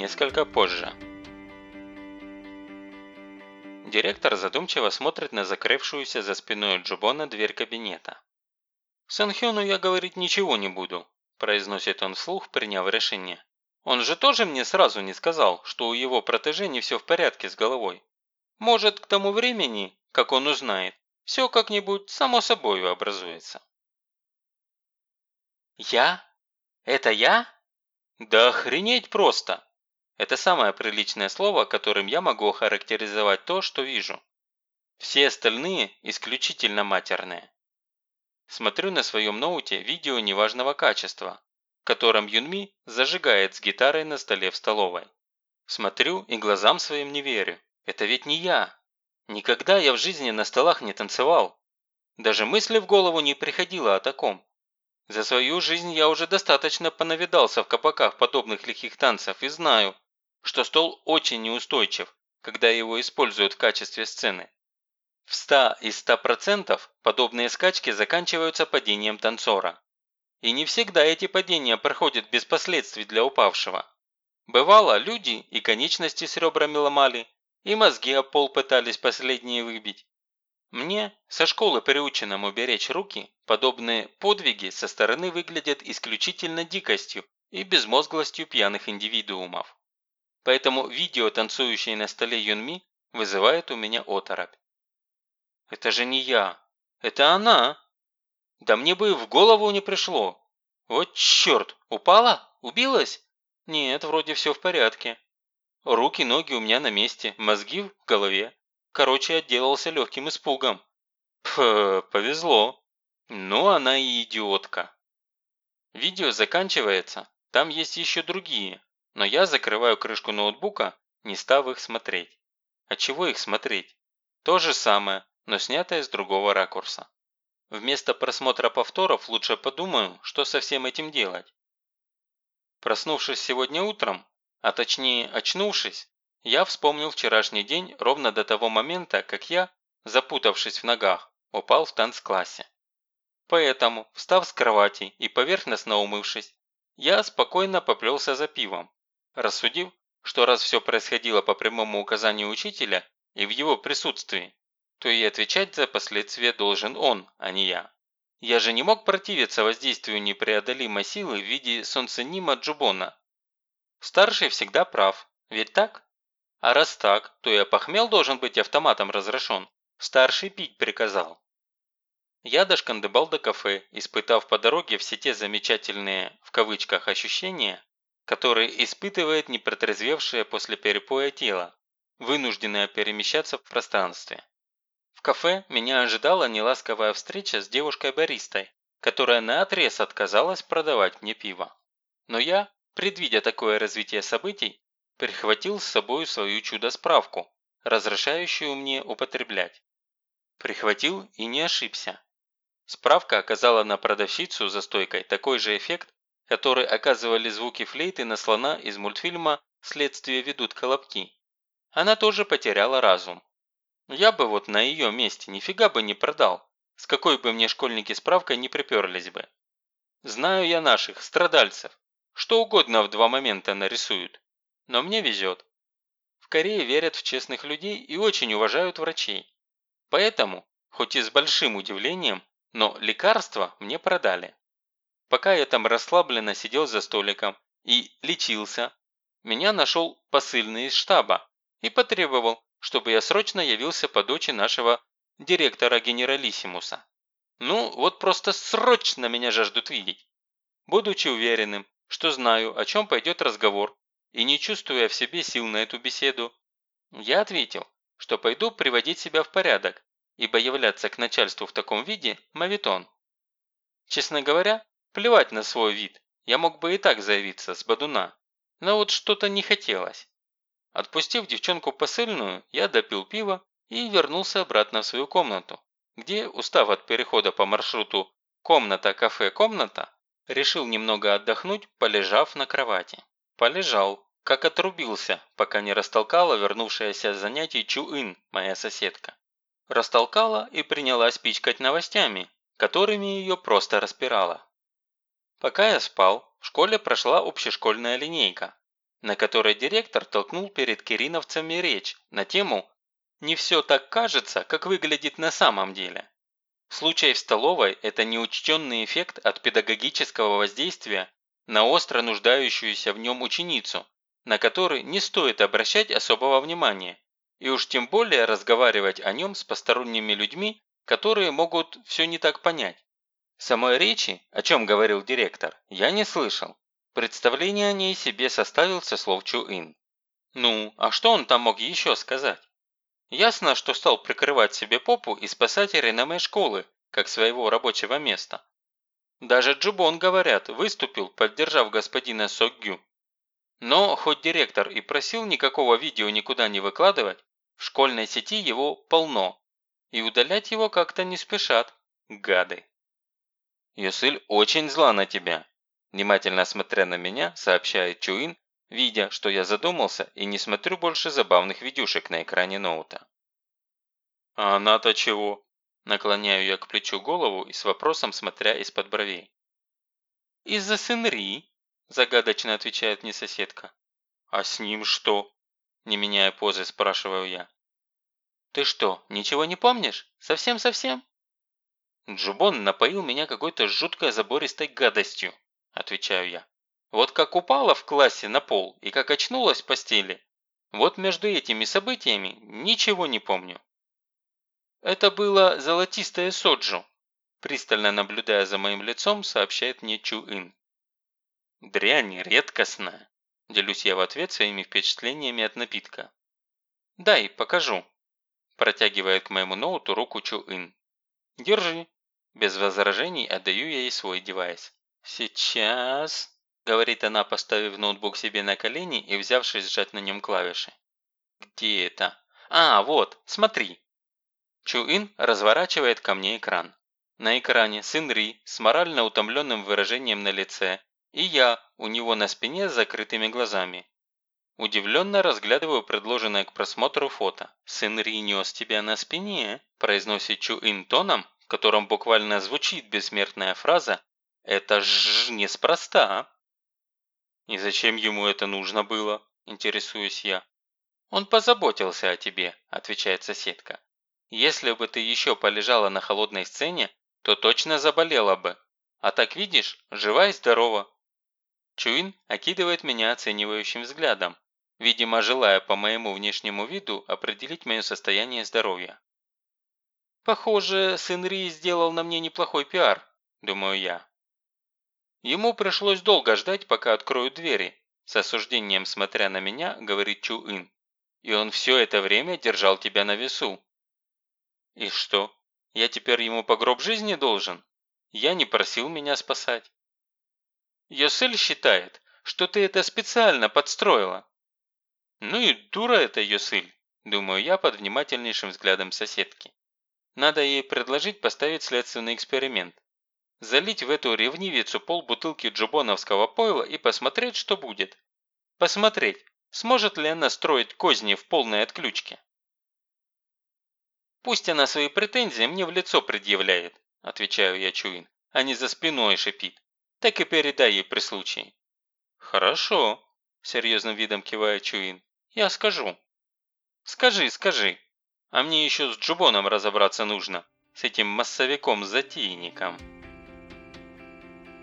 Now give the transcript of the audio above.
несколько позже. Директор задумчиво смотрит на закрывшуюся за спиной Джубона дверь кабинета. «Санхёну я говорить ничего не буду», – произносит он вслух, приняв решение. «Он же тоже мне сразу не сказал, что у его протеже не все в порядке с головой. Может, к тому времени, как он узнает, все как-нибудь само собой образуется». «Я? Это я?» «Да охренеть просто!» Это самое приличное слово, которым я могу охарактеризовать то, что вижу. Все остальные исключительно матерные. Смотрю на своем ноуте видео неважного качества, в котором Юнми зажигает с гитарой на столе в столовой. Смотрю и глазам своим не верю. Это ведь не я. Никогда я в жизни на столах не танцевал. Даже мысли в голову не приходило о таком. За свою жизнь я уже достаточно понавидался в кабаках подобных лихих танцев и знаю, что стол очень неустойчив, когда его используют в качестве сцены. В 100 из 100% подобные скачки заканчиваются падением танцора. И не всегда эти падения проходят без последствий для упавшего. Бывало, люди и конечности с ребрами ломали, и мозги о пол пытались последние выбить. Мне, со школы приученному беречь руки, подобные подвиги со стороны выглядят исключительно дикостью и безмозглостью пьяных индивидуумов. Поэтому видео, танцующее на столе Юнми, вызывает у меня оторопь. Это же не я. Это она. Да мне бы и в голову не пришло. Вот черт, упала? Убилась? Нет, вроде все в порядке. Руки, ноги у меня на месте, мозги в голове. Короче, отделался легким испугом. Пф, повезло. Ну, она и идиотка. Видео заканчивается. Там есть еще другие. Но я закрываю крышку ноутбука, не став их смотреть. А чего их смотреть? То же самое, но снятое с другого ракурса. Вместо просмотра повторов лучше подумаю, что со всем этим делать. Проснувшись сегодня утром, а точнее очнувшись, я вспомнил вчерашний день ровно до того момента, как я, запутавшись в ногах, упал в танцклассе. Поэтому, встав с кровати и поверхностно умывшись, я спокойно поплелся за пивом, рассудив, что раз все происходило по прямому указанию учителя и в его присутствии, то и отвечать за последствия должен он, а не я. Я же не мог противиться воздействию непреодолимой силы в виде солнценима Джубона. Старший всегда прав, ведь так? А раз так, то и опохмел должен быть автоматом разрешен. Старший пить приказал. Я дошкандыбал до кафе, испытав по дороге все те замечательные, в кавычках, ощущения, которые испытывает непротрезвевшее после перепоя тело, вынужденное перемещаться в пространстве. В кафе меня ожидала неласковая встреча с девушкой-баристой, которая наотрез отказалась продавать мне пиво. Но я, предвидя такое развитие событий, прихватил с собой свою чудо-справку, разрешающую мне употреблять. Прихватил и не ошибся. Справка оказала на продавщицу за стойкой такой же эффект, который оказывали звуки флейты на слона из мультфильма «Следствие ведут колобки». Она тоже потеряла разум. Я бы вот на ее месте нифига бы не продал, с какой бы мне школьники справкой не приперлись бы. Знаю я наших, страдальцев, что угодно в два момента нарисуют. Но мне везет. В Корее верят в честных людей и очень уважают врачей. Поэтому, хоть и с большим удивлением, но лекарства мне продали. Пока я там расслабленно сидел за столиком и лечился, меня нашел посыльный из штаба и потребовал, чтобы я срочно явился по дочи нашего директора генералиссимуса. Ну, вот просто срочно меня жаждут видеть. Будучи уверенным, что знаю, о чем пойдет разговор, и не чувствуя в себе сил на эту беседу, я ответил, что пойду приводить себя в порядок, ибо являться к начальству в таком виде – мавитон. Честно говоря, плевать на свой вид, я мог бы и так заявиться с бадуна, но вот что-то не хотелось. Отпустив девчонку посыльную, я допил пиво и вернулся обратно в свою комнату, где, устав от перехода по маршруту «комната-кафе-комната», решил немного отдохнуть, полежав на кровати. Полежал, как отрубился, пока не растолкала вернувшаяся с занятий Чуин, моя соседка. Растолкала и принялась пичкать новостями, которыми ее просто распирала. Пока я спал, в школе прошла общешкольная линейка. на которой директор толкнул перед кириновцами речь на тему «Не все так кажется, как выглядит на самом деле». Случай в столовой – это неучтенный эффект от педагогического воздействия на остро нуждающуюся в нем ученицу, на который не стоит обращать особого внимания, и уж тем более разговаривать о нем с посторонними людьми, которые могут все не так понять. Самой речи, о чем говорил директор, я не слышал. Представление о ней себе составил со слов Чуин. Ну, а что он там мог еще сказать? Ясно, что стал прикрывать себе попу и спасать реноме школы, как своего рабочего места. Даже Джубон, говорят, выступил, поддержав господина Соггю. Но хоть директор и просил никакого видео никуда не выкладывать, в школьной сети его полно, и удалять его как-то не спешат, гады. «Юсыль очень зла на тебя», – внимательно смотря на меня, сообщает Чуин, видя, что я задумался и не смотрю больше забавных видюшек на экране ноута. «А она-то чего?» – наклоняю я к плечу голову и с вопросом смотря из-под бровей. «Из-за Сенри», – загадочно отвечает мне соседка. «А с ним что?» – не меняя позы, спрашиваю я. «Ты что, ничего не помнишь? Совсем-совсем?» Джубон напоил меня какой-то жуткой забористой гадостью, отвечаю я. Вот как упала в классе на пол и как очнулась в постели. Вот между этими событиями ничего не помню. Это было золотистое соджу, пристально наблюдая за моим лицом, сообщает мне Чу-Ин. Дрянь редкостная, делюсь я в ответ своими впечатлениями от напитка. Дай, покажу, протягивает к моему ноуту руку Чу-Ин. Держи, без возражений отдаю ей свой девайс. «Сейчас», – говорит она, поставив ноутбук себе на колени и взявшись сжать на нем клавиши. «Где это? А, вот, смотри». Чуин разворачивает ко мне экран. На экране сын Ри с морально утомленным выражением на лице и я у него на спине с закрытыми глазами. Удивленно разглядываю предложенное к просмотру фото. «Сын Ри нес тебя на спине», – произносит Чуин тоном, котором буквально звучит бессмертная фраза «Это ж неспроста». «И зачем ему это нужно было?» – интересуюсь я. «Он позаботился о тебе», – отвечает соседка. «Если бы ты еще полежала на холодной сцене, то точно заболела бы. А так видишь, жива и здорова». Чуин окидывает меня оценивающим взглядом, видимо, желая по моему внешнему виду определить мое состояние здоровья. Похоже, сын Ри сделал на мне неплохой пиар, думаю я. Ему пришлось долго ждать, пока откроют двери, с осуждением смотря на меня, говорит Чу Ин. И он все это время держал тебя на весу. И что, я теперь ему по гроб жизни должен? Я не просил меня спасать. Йосель считает, что ты это специально подстроила. Ну и дура это Йосыль, думаю я под внимательнейшим взглядом соседки. Надо ей предложить поставить следственный эксперимент. Залить в эту ревнивицу полбутылки джубоновского пойла и посмотреть, что будет. Посмотреть, сможет ли она строить козни в полной отключке. «Пусть она свои претензии мне в лицо предъявляет», – отвечаю я Чуин, – а не за спиной шипит. Так и передай ей при случае. «Хорошо», – серьезным видом кивает Чуин. «Я скажу». «Скажи, скажи», а мне еще с Джубоном разобраться нужно, с этим массовиком-затейником.